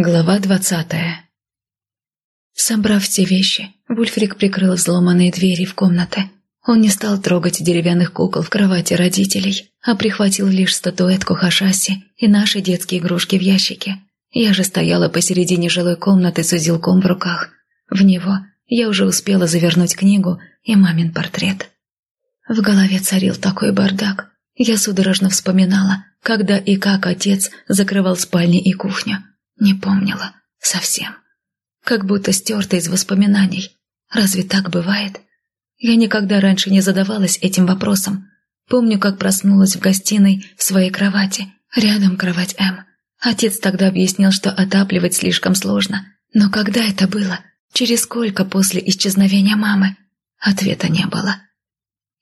Глава двадцатая Собрав все вещи, Вульфрик прикрыл взломанные двери в комнаты. Он не стал трогать деревянных кукол в кровати родителей, а прихватил лишь статуэтку Хашаси и наши детские игрушки в ящике. Я же стояла посередине жилой комнаты с узелком в руках. В него я уже успела завернуть книгу и мамин портрет. В голове царил такой бардак. Я судорожно вспоминала, когда и как отец закрывал спальни и кухню. Не помнила. Совсем. Как будто стерта из воспоминаний. Разве так бывает? Я никогда раньше не задавалась этим вопросом. Помню, как проснулась в гостиной в своей кровати. Рядом кровать М. Отец тогда объяснил, что отапливать слишком сложно. Но когда это было? Через сколько после исчезновения мамы? Ответа не было.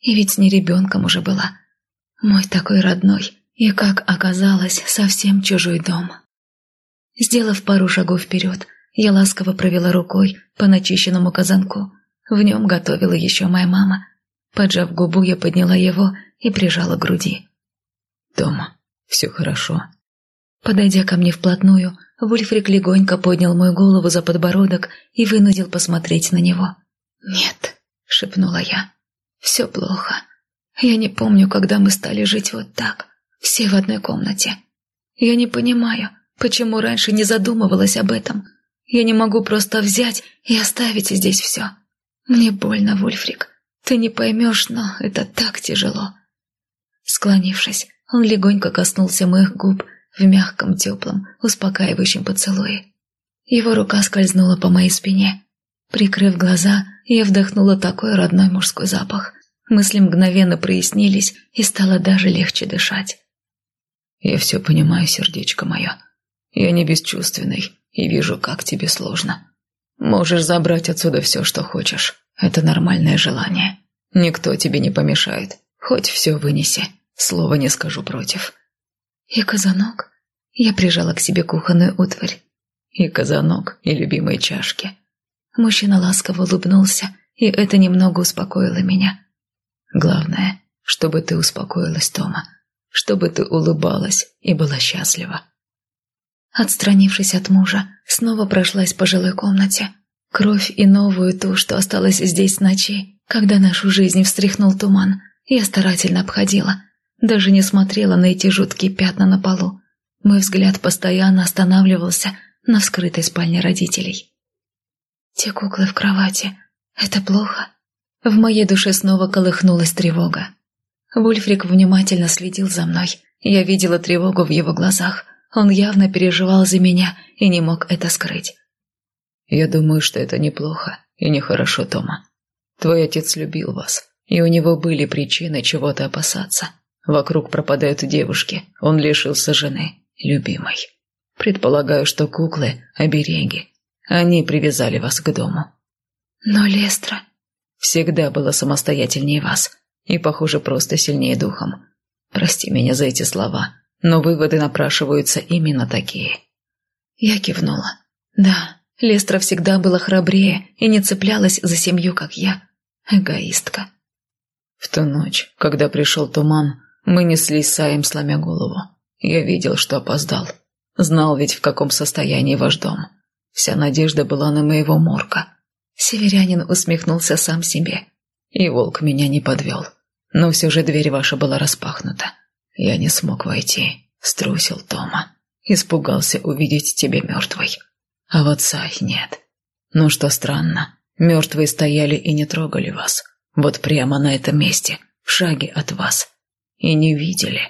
И ведь не ребенком уже была. Мой такой родной и, как оказалось, совсем чужой дом. Сделав пару шагов вперед, я ласково провела рукой по начищенному казанку. В нем готовила еще моя мама. Поджав губу, я подняла его и прижала к груди. «Дома, все хорошо». Подойдя ко мне вплотную, Вульфрик легонько поднял мою голову за подбородок и вынудил посмотреть на него. «Нет», — шепнула я, — «все плохо. Я не помню, когда мы стали жить вот так, все в одной комнате. Я не понимаю, Почему раньше не задумывалась об этом? Я не могу просто взять и оставить здесь все. Мне больно, Вульфрик. Ты не поймешь, но это так тяжело. Склонившись, он легонько коснулся моих губ в мягком, теплом, успокаивающем поцелуе. Его рука скользнула по моей спине. Прикрыв глаза, я вдохнула такой родной мужской запах. Мысли мгновенно прояснились, и стало даже легче дышать. «Я все понимаю, сердечко мое», я не бесчувственный и вижу, как тебе сложно. Можешь забрать отсюда все, что хочешь. Это нормальное желание. Никто тебе не помешает. Хоть все вынеси. Слова не скажу против. И казанок? Я прижала к себе кухонную утварь. И казанок, и любимые чашки. Мужчина ласково улыбнулся, и это немного успокоило меня. Главное, чтобы ты успокоилась, Тома. Чтобы ты улыбалась и была счастлива. Отстранившись от мужа, снова прошлась по жилой комнате. Кровь и новую ту, что осталась здесь ночи, когда нашу жизнь встряхнул туман, я старательно обходила. Даже не смотрела на эти жуткие пятна на полу. Мой взгляд постоянно останавливался на вскрытой спальне родителей. Те куклы в кровати. Это плохо. В моей душе снова колыхнулась тревога. Вульфрик внимательно следил за мной. Я видела тревогу в его глазах – он явно переживал за меня и не мог это скрыть. «Я думаю, что это неплохо и нехорошо, Тома. Твой отец любил вас, и у него были причины чего-то опасаться. Вокруг пропадают девушки, он лишился жены, любимой. Предполагаю, что куклы – обереги. Они привязали вас к дому». «Но Лестра...» «Всегда была самостоятельнее вас и, похоже, просто сильнее духом. Прости меня за эти слова, но выводы напрашиваются именно такие. Я кивнула. Да, Лестра всегда была храбрее и не цеплялась за семью, как я. Эгоистка. В ту ночь, когда пришел туман, мы неслись саем, сломя голову. Я видел, что опоздал. Знал ведь, в каком состоянии ваш дом. Вся надежда была на моего морка. Северянин усмехнулся сам себе. И волк меня не подвел. Но все же дверь ваша была распахнута. Я не смог войти, струсил Тома. Испугался увидеть тебя мертвой. А вот Сай нет. Ну что странно, мертвые стояли и не трогали вас. Вот прямо на этом месте, в шаге от вас. И не видели.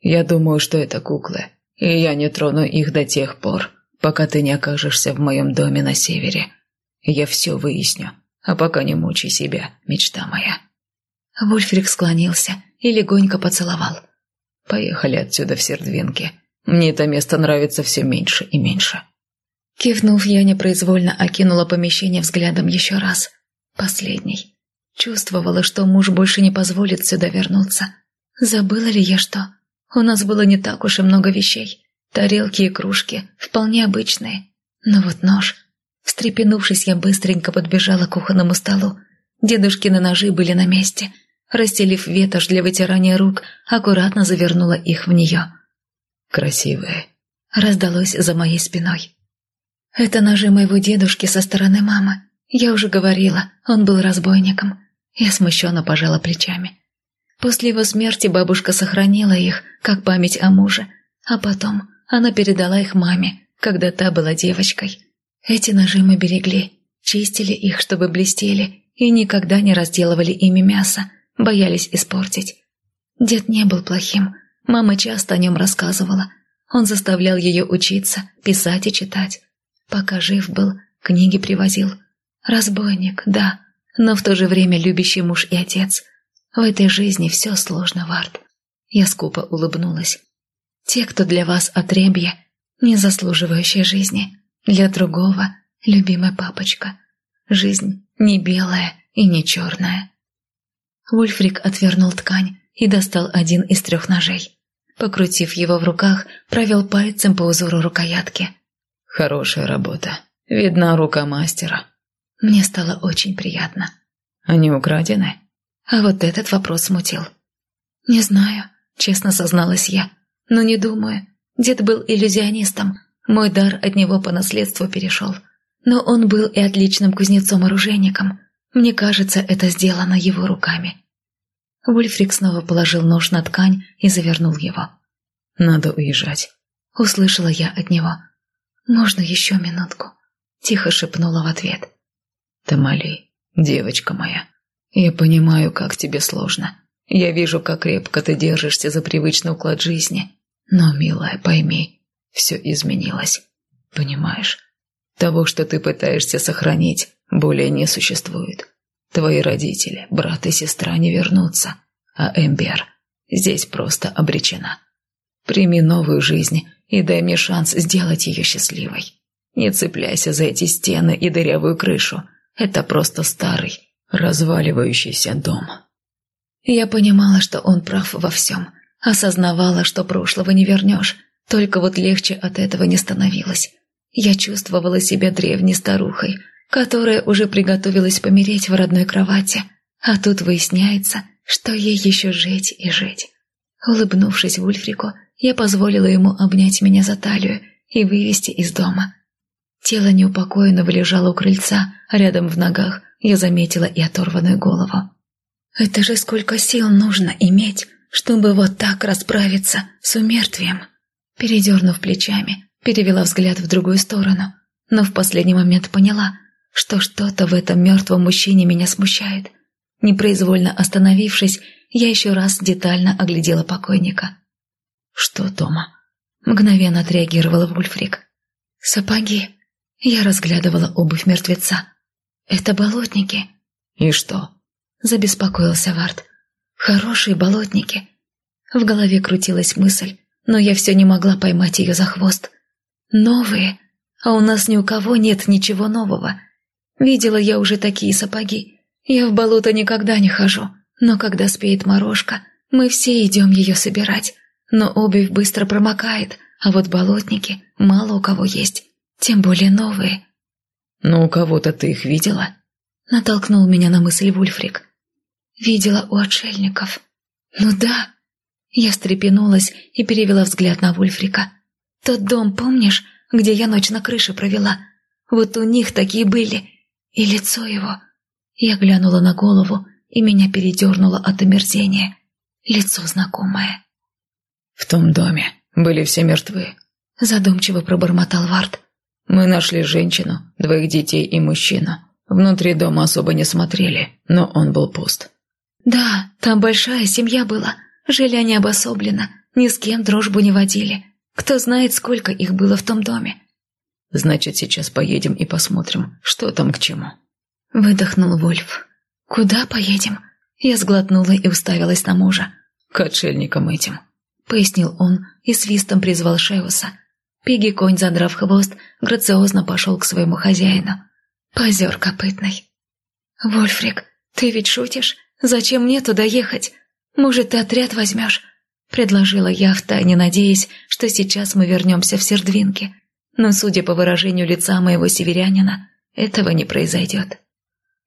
Я думаю, что это куклы, и я не трону их до тех пор, пока ты не окажешься в моем доме на севере. Я все выясню, а пока не мучай себя, мечта моя». Вульфрик склонился и легонько поцеловал. Поехали отсюда в Сердвинки. Мне это место нравится все меньше и меньше». Кивнув, я непроизвольно окинула помещение взглядом еще раз. Последний. Чувствовала, что муж больше не позволит сюда вернуться. Забыла ли я что? У нас было не так уж и много вещей. Тарелки и кружки, вполне обычные. Но вот нож. Встрепенувшись, я быстренько подбежала к кухонному столу. Дедушкины ножи были на месте – Расстелив ветошь для вытирания рук, аккуратно завернула их в нее. «Красивые», — раздалось за моей спиной. Это ножи моего дедушки со стороны мамы. Я уже говорила, он был разбойником. Я смущенно пожала плечами. После его смерти бабушка сохранила их, как память о муже, а потом она передала их маме, когда та была девочкой. Эти ножи мы берегли, чистили их, чтобы блестели, и никогда не разделывали ими мясо, боялись испортить. Дед не был плохим, мама часто о нем рассказывала. Он заставлял ее учиться, писать и читать. Пока жив был, книги привозил. Разбойник, да, но в то же время любящий муж и отец. В этой жизни все сложно, Вард. Я скупо улыбнулась. Те, кто для вас отребье, не заслуживающие жизни. Для другого – любимый папочка. Жизнь не белая и не черная. Ульфрик отвернул ткань и достал один из трех ножей. Покрутив его в руках, провел пальцем по узору рукоятки. «Хорошая работа. Видна рука мастера». Мне стало очень приятно. «Они украдены?» А вот этот вопрос смутил. «Не знаю», — честно созналась я. «Но не думаю. Дед был иллюзионистом. Мой дар от него по наследству перешел. Но он был и отличным кузнецом-оружейником. Мне кажется, это сделано его руками». Вульфрик снова положил нож на ткань и завернул его. «Надо уезжать», — услышала я от него. «Можно еще минутку?» — тихо шепнула в ответ. «Тамали, девочка моя, я понимаю, как тебе сложно. Я вижу, как крепко ты держишься за привычный уклад жизни. Но, милая, пойми, все изменилось. Понимаешь? Того, что ты пытаешься сохранить, более не существует. Твои родители, брат и сестра не вернутся, а Эмбер здесь просто обречена. Прими новую жизнь и дай мне шанс сделать ее счастливой. Не цепляйся за эти стены и дырявую крышу. Это просто старый, разваливающийся дом. Я понимала, что он прав во всем. Осознавала, что прошлого не вернешь. Только вот легче от этого не становилось. Я чувствовала себя древней старухой, которая уже приготовилась помереть в родной кровати. А тут выясняется, что ей еще жить и жить. Улыбнувшись Вульфрику, я позволила ему обнять меня за талию и вывести из дома. Тело неупокоенного лежало у крыльца, рядом в ногах я заметила и оторванную голову. Это же сколько сил нужно иметь, чтобы вот так расправиться с умертвием. Передернув плечами, перевела взгляд в другую сторону, но в последний момент поняла, что что-то в этом мертвом мужчине меня смущает. Непроизвольно остановившись, я еще раз детально оглядела покойника. «Что, Тома?» – мгновенно отреагировала Вульфрик. «Сапоги». Я разглядывала обувь мертвеца. «Это болотники». «И что?» – забеспокоился Вард. «Хорошие болотники». В голове крутилась мысль, но я все не могла поймать ее за хвост. «Новые? А у нас ни у кого нет ничего нового. Видела я уже такие сапоги. Я в болото никогда не хожу, но когда спеет морожка, мы все идем ее собирать. Но обувь быстро промокает, а вот болотники мало у кого есть, тем более новые». «Ну, у кого-то ты их видела?» Натолкнул меня на мысль Вульфрик. «Видела у отшельников». «Ну да». Я встрепенулась и перевела взгляд на Вульфрика. «Тот дом, помнишь, где я ночь на крыше провела? Вот у них такие были. И лицо его...» Я глянула на голову, и меня передернуло от омерзения. Лицо знакомое. «В том доме были все мертвы», — задумчиво пробормотал Вард. «Мы нашли женщину, двоих детей и мужчину. Внутри дома особо не смотрели, но он был пуст». «Да, там большая семья была. Жили они обособленно, ни с кем дружбу не водили. Кто знает, сколько их было в том доме». «Значит, сейчас поедем и посмотрим, что там к чему». Выдохнул Вольф. «Куда поедем?» Я сглотнула и уставилась на мужа. «К отшельникам этим», — пояснил он и свистом призвал Шеуса. Пиги-конь, задрав хвост, грациозно пошел к своему хозяину. Позер копытный. «Вольфрик, ты ведь шутишь? Зачем мне туда ехать? Может, ты отряд возьмешь?» Предложила я, втайне надеясь, что сейчас мы вернемся в Сердвинки. Но, судя по выражению лица моего северянина, этого не произойдет.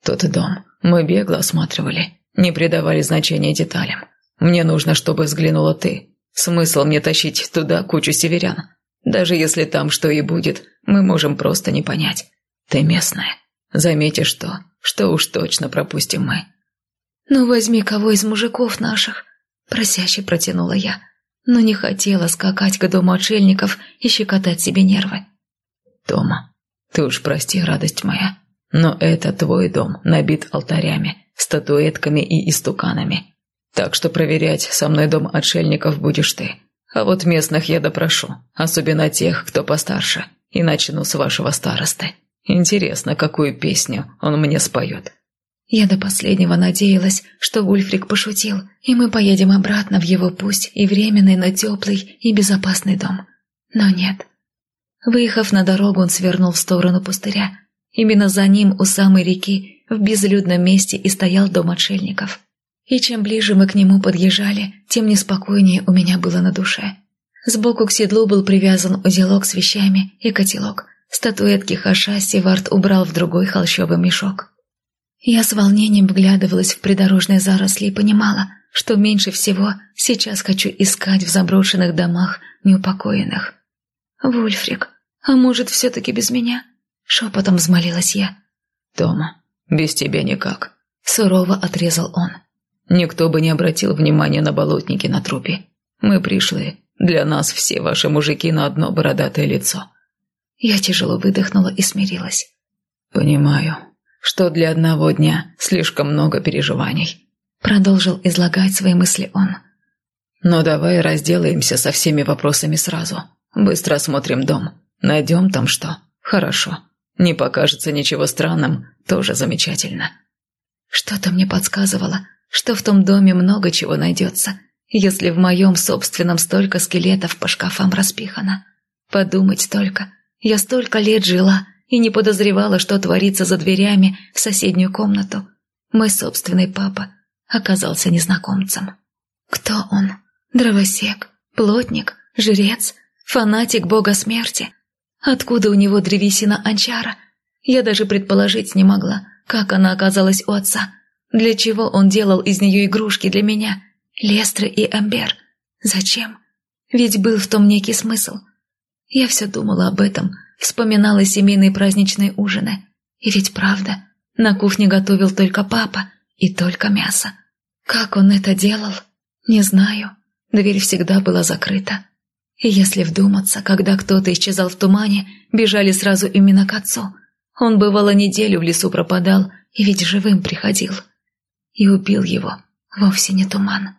«Тот дом мы бегло осматривали, не придавали значения деталям. Мне нужно, чтобы взглянула ты. Смысл мне тащить туда кучу северян. Даже если там что и будет, мы можем просто не понять. Ты местная. Заметишь то, что уж точно пропустим мы». «Ну, возьми кого из мужиков наших», – просяще протянула я, но не хотела скакать к дому отшельников и щекотать себе нервы. «Тома, ты уж прости, радость моя, но это твой дом, набит алтарями, статуэтками и истуканами. Так что проверять со мной дом отшельников будешь ты. А вот местных я допрошу, особенно тех, кто постарше, и начну с вашего старосты. Интересно, какую песню он мне споет». Я до последнего надеялась, что Вульфрик пошутил, и мы поедем обратно в его пусть и временный, но теплый и безопасный дом. Но нет. Выехав на дорогу, он свернул в сторону пустыря. Именно за ним у самой реки, в безлюдном месте, и стоял дом отшельников. И чем ближе мы к нему подъезжали, тем неспокойнее у меня было на душе. Сбоку к седлу был привязан узелок с вещами и котелок. Статуэтки Хаша Севард убрал в другой холщовый мешок. Я с волнением вглядывалась в придорожные заросли и понимала, что меньше всего сейчас хочу искать в заброшенных домах неупокоенных. «Вульфрик, а может, все-таки без меня?» — шепотом взмолилась я. «Тома, без тебя никак», — сурово отрезал он. Никто бы не обратил внимания на болотники на трупе. Мы пришли. Для нас все ваши мужики на одно бородатое лицо». Я тяжело выдохнула и смирилась. «Понимаю, что для одного дня слишком много переживаний», — продолжил излагать свои мысли он. «Но давай разделаемся со всеми вопросами сразу. Быстро осмотрим дом. Найдем там что? Хорошо. Не покажется ничего странным, тоже замечательно». Что-то мне подсказывало, что в том доме много чего найдется, если в моем собственном столько скелетов по шкафам распихано. Подумать только, я столько лет жила и не подозревала, что творится за дверями в соседнюю комнату. Мой собственный папа оказался незнакомцем. Кто он? Дровосек? Плотник? Жрец? Фанатик бога смерти? Откуда у него древесина анчара? Я даже предположить не могла, как она оказалась у отца – для чего он делал из нее игрушки для меня, Лестры и Амбер? Зачем? Ведь был в том некий смысл. Я все думала об этом, вспоминала семейные праздничные ужины. И ведь правда, на кухне готовил только папа и только мясо. Как он это делал? Не знаю. Дверь всегда была закрыта. И если вдуматься, когда кто-то исчезал в тумане, бежали сразу именно к отцу. Он бывало неделю в лесу пропадал, и ведь живым приходил и убил его вовсе не туман.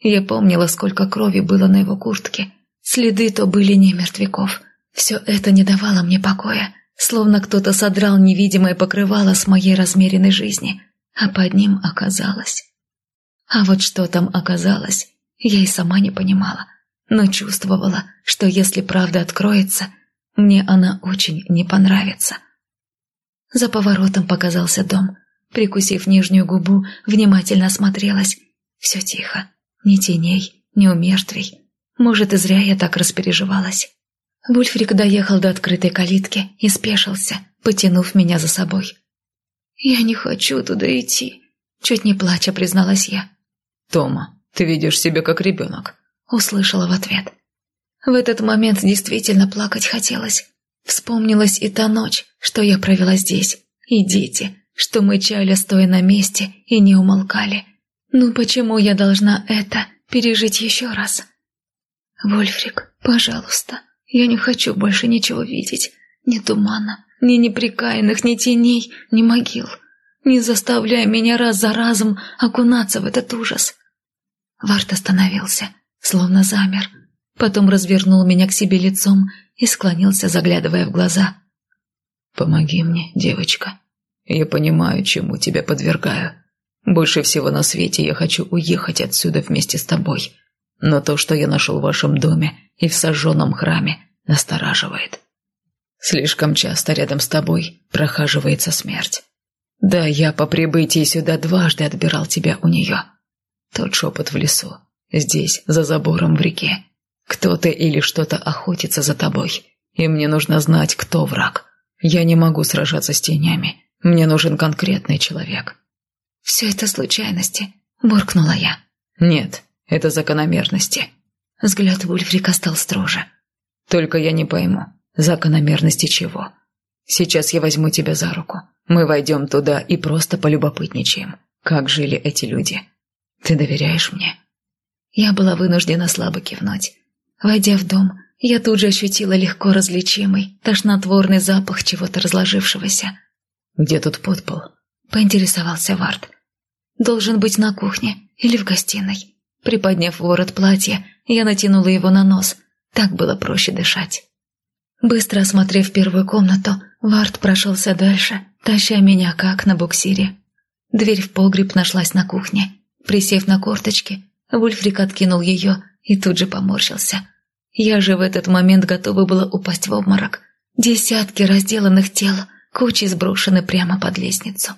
Я помнила, сколько крови было на его куртке. Следы то были не мертвяков. Все это не давало мне покоя, словно кто-то содрал невидимое покрывало с моей размеренной жизни, а под ним оказалось. А вот что там оказалось, я и сама не понимала, но чувствовала, что если правда откроется, мне она очень не понравится. За поворотом показался дом – Прикусив нижнюю губу, внимательно осмотрелась. Все тихо. Ни теней, ни умертвий. Может, и зря я так распереживалась. Вульфрик доехал до открытой калитки и спешился, потянув меня за собой. «Я не хочу туда идти», — чуть не плача призналась я. «Тома, ты ведешь себя как ребенок», — услышала в ответ. В этот момент действительно плакать хотелось. Вспомнилась и та ночь, что я провела здесь, и дети, что мы чали, стоя на месте, и не умолкали. Ну почему я должна это пережить еще раз? Вольфрик, пожалуйста, я не хочу больше ничего видеть. Ни тумана, ни неприкаянных, ни теней, ни могил. Не заставляй меня раз за разом окунаться в этот ужас. Варт остановился, словно замер. Потом развернул меня к себе лицом и склонился, заглядывая в глаза. «Помоги мне, девочка», я понимаю, чему тебя подвергаю. Больше всего на свете я хочу уехать отсюда вместе с тобой. Но то, что я нашел в вашем доме и в сожженном храме, настораживает. Слишком часто рядом с тобой прохаживается смерть. Да, я по прибытии сюда дважды отбирал тебя у нее. Тот шепот в лесу, здесь, за забором в реке. Кто-то или что-то охотится за тобой, и мне нужно знать, кто враг. Я не могу сражаться с тенями, мне нужен конкретный человек». «Все это случайности», — буркнула я. «Нет, это закономерности». Взгляд Вульфрика стал строже. «Только я не пойму, Закономерности чего? Сейчас я возьму тебя за руку. Мы войдем туда и просто полюбопытничаем. Как жили эти люди? Ты доверяешь мне?» Я была вынуждена слабо кивнуть. Войдя в дом, я тут же ощутила легко различимый, тошнотворный запах чего-то разложившегося. «Где тут подпол?» — поинтересовался Вард. «Должен быть на кухне или в гостиной». Приподняв ворот платья, я натянула его на нос. Так было проще дышать. Быстро осмотрев первую комнату, Вард прошелся дальше, таща меня как на буксире. Дверь в погреб нашлась на кухне. Присев на корточки, Вульфрик откинул ее и тут же поморщился. Я же в этот момент готова была упасть в обморок. Десятки разделанных тел, кучи сброшены прямо под лестницу.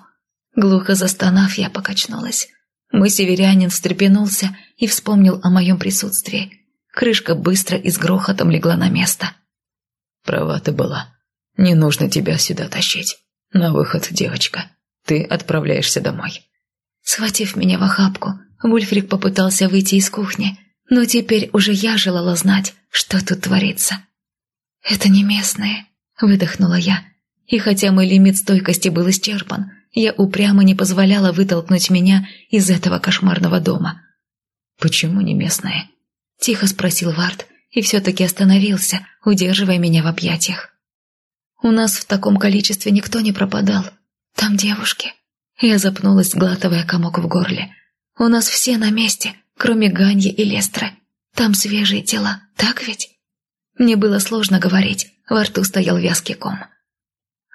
Глухо застонав, я покачнулась. Мой северянин встрепенулся и вспомнил о моем присутствии. Крышка быстро и с грохотом легла на место. «Права ты была. Не нужно тебя сюда тащить. На выход, девочка. Ты отправляешься домой». Схватив меня в охапку, Вульфрик попытался выйти из кухни, но теперь уже я желала знать, что тут творится. «Это не местные», — выдохнула я. И хотя мой лимит стойкости был исчерпан, я упрямо не позволяла вытолкнуть меня из этого кошмарного дома. «Почему не местные?» — тихо спросил Вард и все-таки остановился, удерживая меня в объятиях. «У нас в таком количестве никто не пропадал. Там девушки». Я запнулась, глатывая комок в горле. «У нас все на месте, кроме Ганьи и Лестры. Там свежие тела, так ведь?» Мне было сложно говорить, во рту стоял вязкий ком.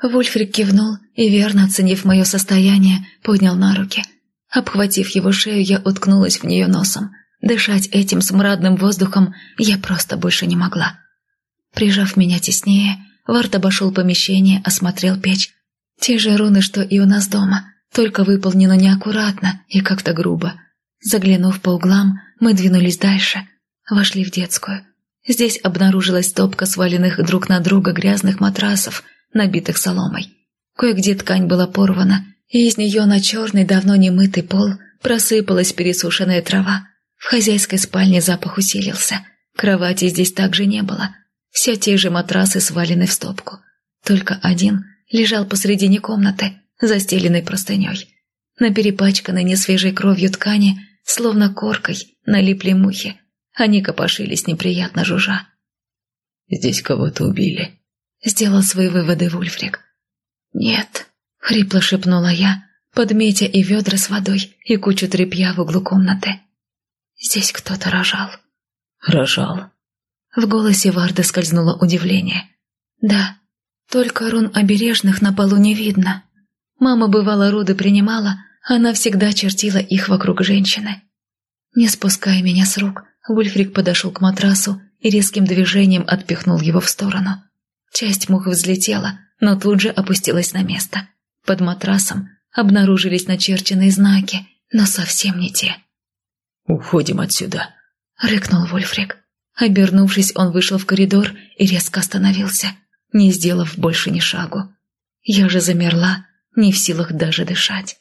Вульфрик кивнул и, верно оценив мое состояние, поднял на руки. Обхватив его шею, я уткнулась в нее носом. Дышать этим смрадным воздухом я просто больше не могла. Прижав меня теснее, Варт обошел помещение, осмотрел печь. Те же руны, что и у нас дома, только выполнено неаккуратно и как-то грубо. Заглянув по углам, мы двинулись дальше. Вошли в детскую. Здесь обнаружилась топка сваленных друг на друга грязных матрасов – набитых соломой. Кое-где ткань была порвана, и из нее на черный, давно не мытый пол просыпалась пересушенная трава. В хозяйской спальне запах усилился. Кровати здесь также не было. Все те же матрасы свалены в стопку. Только один лежал посредине комнаты, застеленный простыней. На перепачканной несвежей кровью ткани, словно коркой, налипли мухи. Они копошились неприятно жужжа. «Здесь кого-то убили», Сделал свои выводы Вульфрик. «Нет», — хрипло шепнула я, подметя и ведра с водой, и кучу тряпья в углу комнаты. «Здесь кто-то рожал». «Рожал?» В голосе Варда скользнуло удивление. «Да, только рун обережных на полу не видно. Мама бывало роды принимала, она всегда чертила их вокруг женщины». Не спуская меня с рук, Вульфрик подошел к матрасу и резким движением отпихнул его в сторону. Часть мух взлетела, но тут же опустилась на место. Под матрасом обнаружились начерченные знаки, но совсем не те. «Уходим отсюда», — рыкнул Вольфрик. Обернувшись, он вышел в коридор и резко остановился, не сделав больше ни шагу. Я же замерла, не в силах даже дышать.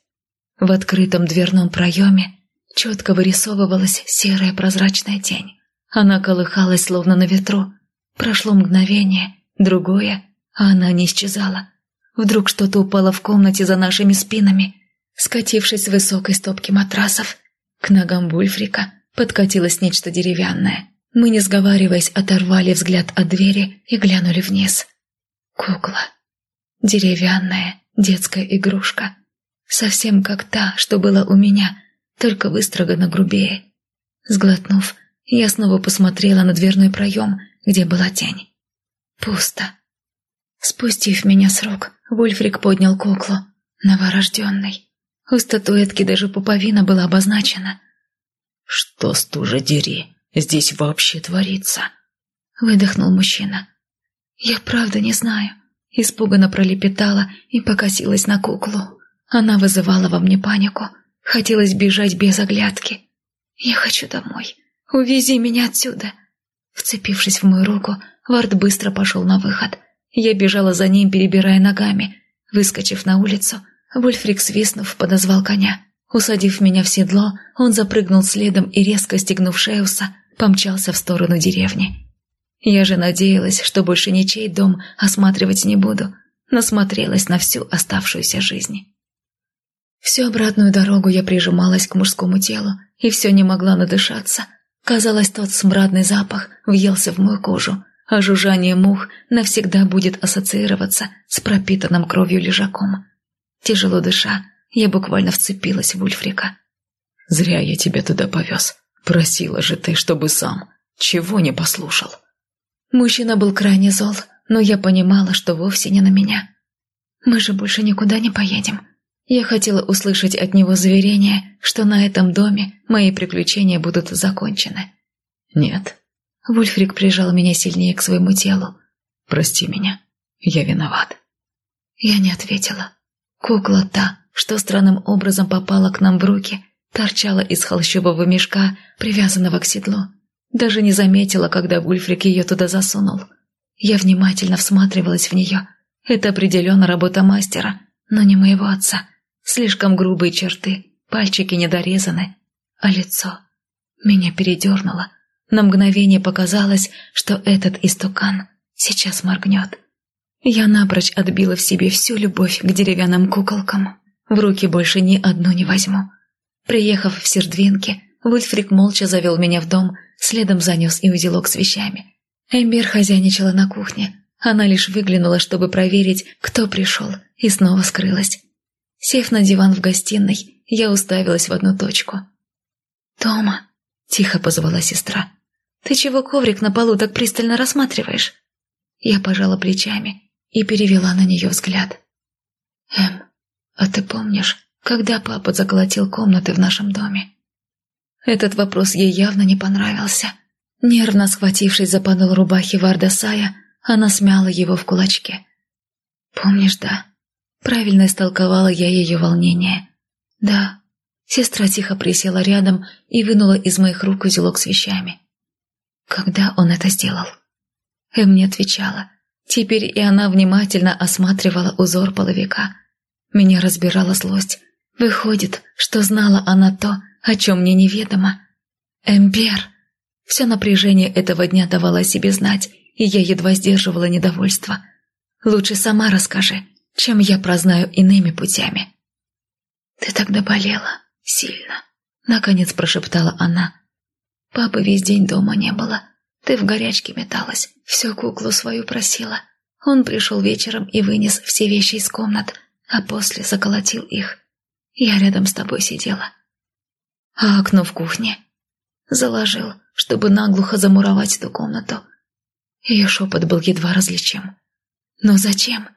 В открытом дверном проеме четко вырисовывалась серая прозрачная тень. Она колыхалась, словно на ветру. Прошло мгновение, другое, а она не исчезала. Вдруг что-то упало в комнате за нашими спинами. Скатившись с высокой стопки матрасов, к ногам Вульфрика подкатилось нечто деревянное. Мы, не сговариваясь, оторвали взгляд от двери и глянули вниз. Кукла. Деревянная детская игрушка. Совсем как та, что была у меня, только выстрогана грубее. Сглотнув, я снова посмотрела на дверной проем, где была тень. Пусто. Спустив меня с рук, Вульфрик поднял куклу. Новорожденный. У статуэтки даже пуповина была обозначена. «Что, стужа дери, здесь вообще творится?» Выдохнул мужчина. «Я правда не знаю». Испуганно пролепетала и покосилась на куклу. Она вызывала во мне панику. Хотелось бежать без оглядки. «Я хочу домой. Увези меня отсюда!» Вцепившись в мою руку, Вард быстро пошел на выход. Я бежала за ним, перебирая ногами. Выскочив на улицу, Вульфрик, свистнув, подозвал коня. Усадив меня в седло, он запрыгнул следом и, резко стегнув Шеуса, помчался в сторону деревни. Я же надеялась, что больше ничей дом осматривать не буду. Насмотрелась на всю оставшуюся жизнь. Всю обратную дорогу я прижималась к мужскому телу и все не могла надышаться. Казалось, тот смрадный запах въелся в мою кожу, а жужжание мух навсегда будет ассоциироваться с пропитанным кровью лежаком. Тяжело дыша, я буквально вцепилась в Ульфрика. «Зря я тебя туда повез. Просила же ты, чтобы сам. Чего не послушал?» Мужчина был крайне зол, но я понимала, что вовсе не на меня. «Мы же больше никуда не поедем». Я хотела услышать от него заверение, что на этом доме мои приключения будут закончены. «Нет». Вульфрик прижал меня сильнее к своему телу. «Прости меня. Я виноват». Я не ответила. Кукла та, что странным образом попала к нам в руки, торчала из холщового мешка, привязанного к седлу. Даже не заметила, когда Вульфрик ее туда засунул. Я внимательно всматривалась в нее. Это определенно работа мастера, но не моего отца. Слишком грубые черты, пальчики недорезаны, а лицо... Меня передернуло. На мгновение показалось, что этот истукан сейчас моргнет. Я напрочь отбила в себе всю любовь к деревянным куколкам. В руки больше ни одну не возьму. Приехав в Сердвинки, Вульфрик молча завел меня в дом, следом занес и узелок с вещами. Эмбер хозяйничала на кухне. Она лишь выглянула, чтобы проверить, кто пришел, и снова скрылась. Сев на диван в гостиной, я уставилась в одну точку. «Тома!» – тихо позвала сестра. «Ты чего коврик на полу так пристально рассматриваешь?» Я пожала плечами и перевела на нее взгляд. «Эм, а ты помнишь, когда папа заколотил комнаты в нашем доме?» Этот вопрос ей явно не понравился. Нервно схватившись за подол рубахи Вардасая, она смяла его в кулачке. «Помнишь, да?» Правильно истолковала я ее волнение. «Да». Сестра тихо присела рядом и вынула из моих рук узелок с вещами. «Когда он это сделал?» Эм не отвечала. Теперь и она внимательно осматривала узор половика. Меня разбирала злость. Выходит, что знала она то, о чем мне неведомо. Эмбер! Все напряжение этого дня давало о себе знать, и я едва сдерживала недовольство. Лучше сама расскажи, чем я прознаю иными путями. «Ты тогда болела сильно», — наконец прошептала она. «Папы весь день дома не было. Ты в горячке металась, всю куклу свою просила. Он пришел вечером и вынес все вещи из комнат, а после заколотил их. Я рядом с тобой сидела. А окно в кухне? Заложил, чтобы наглухо замуровать эту комнату. Ее шепот был едва различим. «Но зачем?»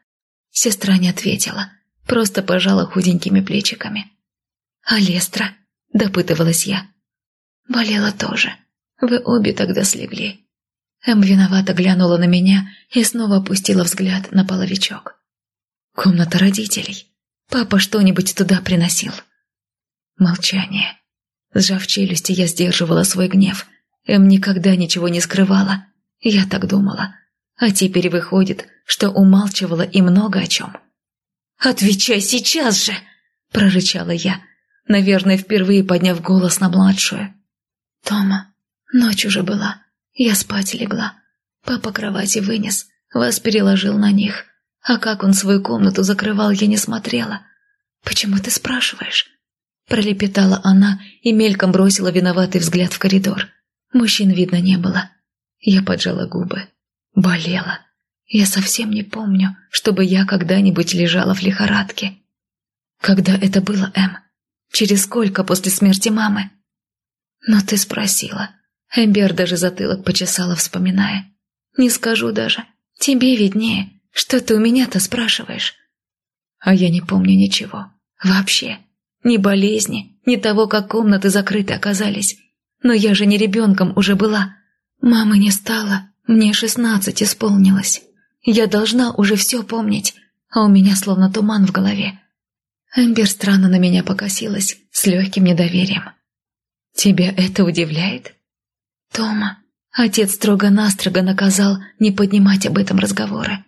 Сестра не ответила, просто пожала худенькими плечиками. «А Лестра?» – допытывалась я. «Болела тоже. Вы обе тогда слегли». Эм виновато глянула на меня и снова опустила взгляд на половичок. «Комната родителей. Папа что-нибудь туда приносил?» Молчание. Сжав челюсти, я сдерживала свой гнев. Эм никогда ничего не скрывала. Я так думала. А теперь выходит, что умалчивала и много о чем. «Отвечай сейчас же!» – прорычала я, наверное, впервые подняв голос на младшую. «Тома, ночь уже была. Я спать легла. Папа кровати вынес, вас переложил на них. А как он свою комнату закрывал, я не смотрела. Почему ты спрашиваешь?» Пролепетала она и мельком бросила виноватый взгляд в коридор. Мужчин видно не было. Я поджала губы. Болела. Я совсем не помню, чтобы я когда-нибудь лежала в лихорадке. Когда это было, Эм? Через сколько после смерти мамы? Но ты спросила. Эмбер даже затылок почесала, вспоминая. Не скажу даже. Тебе виднее. Что ты у меня-то спрашиваешь? А я не помню ничего. Вообще. Ни болезни, ни того, как комнаты закрыты оказались. Но я же не ребенком уже была. Мамы не стало, мне шестнадцать исполнилось. Я должна уже все помнить, а у меня словно туман в голове. Эмбер странно на меня покосилась, с легким недоверием. «Тебя это удивляет?» «Тома, отец строго-настрого наказал не поднимать об этом разговоры».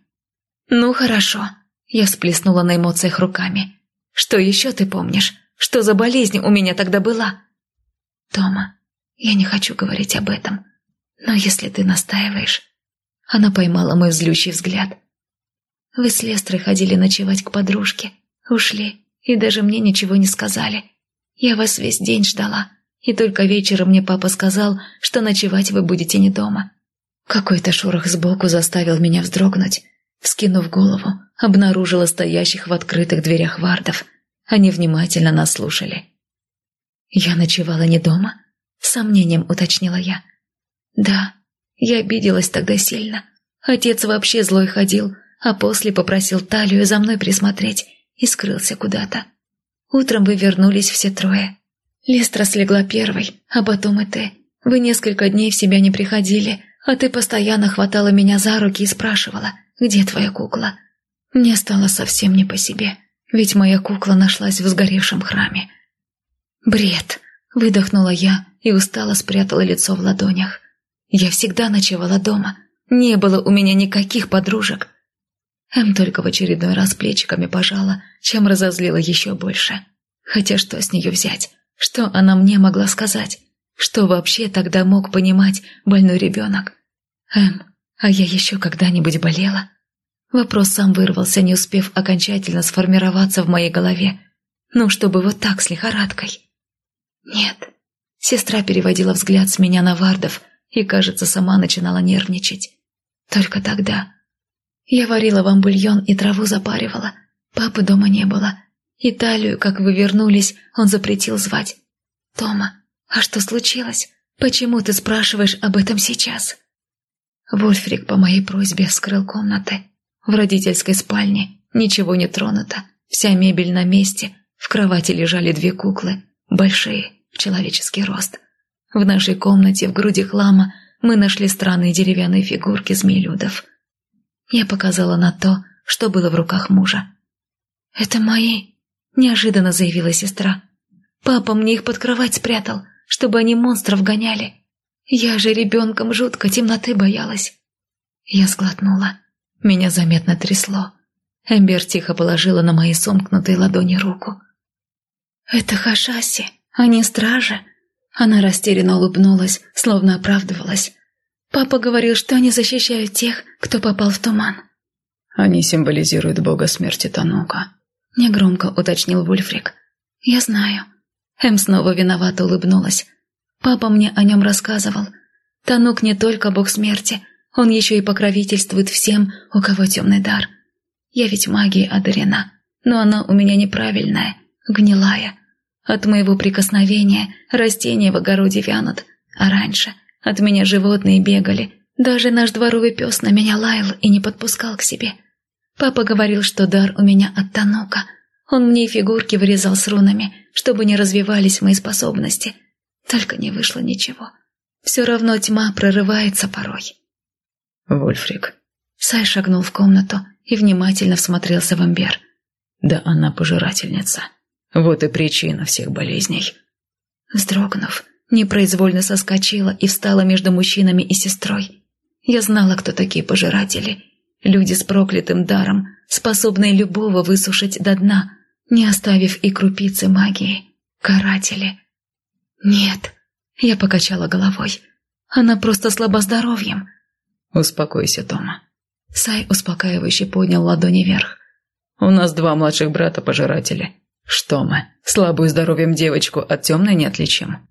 «Ну, хорошо», — я всплеснула на эмоциях руками. «Что еще ты помнишь? Что за болезнь у меня тогда была?» «Тома, я не хочу говорить об этом, но если ты настаиваешь, Она поймала мой злющий взгляд. «Вы с Лестрой ходили ночевать к подружке, ушли, и даже мне ничего не сказали. Я вас весь день ждала, и только вечером мне папа сказал, что ночевать вы будете не дома». Какой-то шорох сбоку заставил меня вздрогнуть. Вскинув голову, обнаружила стоящих в открытых дверях вардов. Они внимательно нас слушали. «Я ночевала не дома?» — сомнением уточнила я. «Да, я обиделась тогда сильно. Отец вообще злой ходил, а после попросил талию за мной присмотреть и скрылся куда-то. Утром вы вернулись все трое. Лестра слегла первой, а потом и ты. Вы несколько дней в себя не приходили, а ты постоянно хватала меня за руки и спрашивала, где твоя кукла. Мне стало совсем не по себе, ведь моя кукла нашлась в сгоревшем храме. «Бред!» – выдохнула я и устало спрятала лицо в ладонях. «Я всегда ночевала дома. Не было у меня никаких подружек». Эм только в очередной раз плечиками пожала, чем разозлила еще больше. Хотя что с нее взять? Что она мне могла сказать? Что вообще тогда мог понимать больной ребенок? Эм, а я еще когда-нибудь болела? Вопрос сам вырвался, не успев окончательно сформироваться в моей голове. Ну, чтобы вот так, с лихорадкой. «Нет». Сестра переводила взгляд с меня на Вардов и, кажется, сама начинала нервничать. Только тогда. Я варила вам бульон и траву запаривала. Папы дома не было. Италию, как вы вернулись, он запретил звать. «Тома, а что случилось? Почему ты спрашиваешь об этом сейчас?» Вольфрик по моей просьбе вскрыл комнаты. В родительской спальне ничего не тронуто. Вся мебель на месте. В кровати лежали две куклы большие, в человеческий рост. В нашей комнате в груди хлама мы нашли странные деревянные фигурки змеелюдов. Я показала на то, что было в руках мужа. «Это мои», — неожиданно заявила сестра. «Папа мне их под кровать спрятал, чтобы они монстров гоняли. Я же ребенком жутко темноты боялась». Я сглотнула. Меня заметно трясло. Эмбер тихо положила на мои сомкнутые ладони руку. «Это Хашаси, а не стража?» Она растерянно улыбнулась, словно оправдывалась. «Папа говорил, что они защищают тех, кто попал в туман». «Они символизируют бога смерти Танука», — негромко уточнил Вульфрик. «Я знаю». Эм снова виновато улыбнулась. «Папа мне о нем рассказывал. Танук не только бог смерти, он еще и покровительствует всем, у кого темный дар. Я ведь магией одарена, но она у меня неправильная, гнилая. От моего прикосновения растения в огороде вянут, а раньше от меня животные бегали. Даже наш дворовый пес на меня лаял и не подпускал к себе. Папа говорил, что дар у меня от Танука. Он мне фигурки вырезал с рунами, чтобы не развивались мои способности. Только не вышло ничего. Все равно тьма прорывается порой. Вольфрик. Сай шагнул в комнату и внимательно всмотрелся в Амбер. Да она пожирательница. Вот и причина всех болезней. Вздрогнув, непроизвольно соскочила и встала между мужчинами и сестрой. Я знала, кто такие пожиратели. Люди с проклятым даром, способные любого высушить до дна, не оставив и крупицы магии. Каратели. Нет, я покачала головой. Она просто слабоздоровьем. Успокойся, Тома. Сай успокаивающе поднял ладони вверх. У нас два младших брата-пожиратели. Что мы, слабую здоровьем девочку от темной не отличим?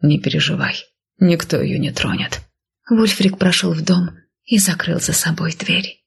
Не переживай, никто ее не тронет. Вульфрик прошел в дом и закрыл за собой дверь.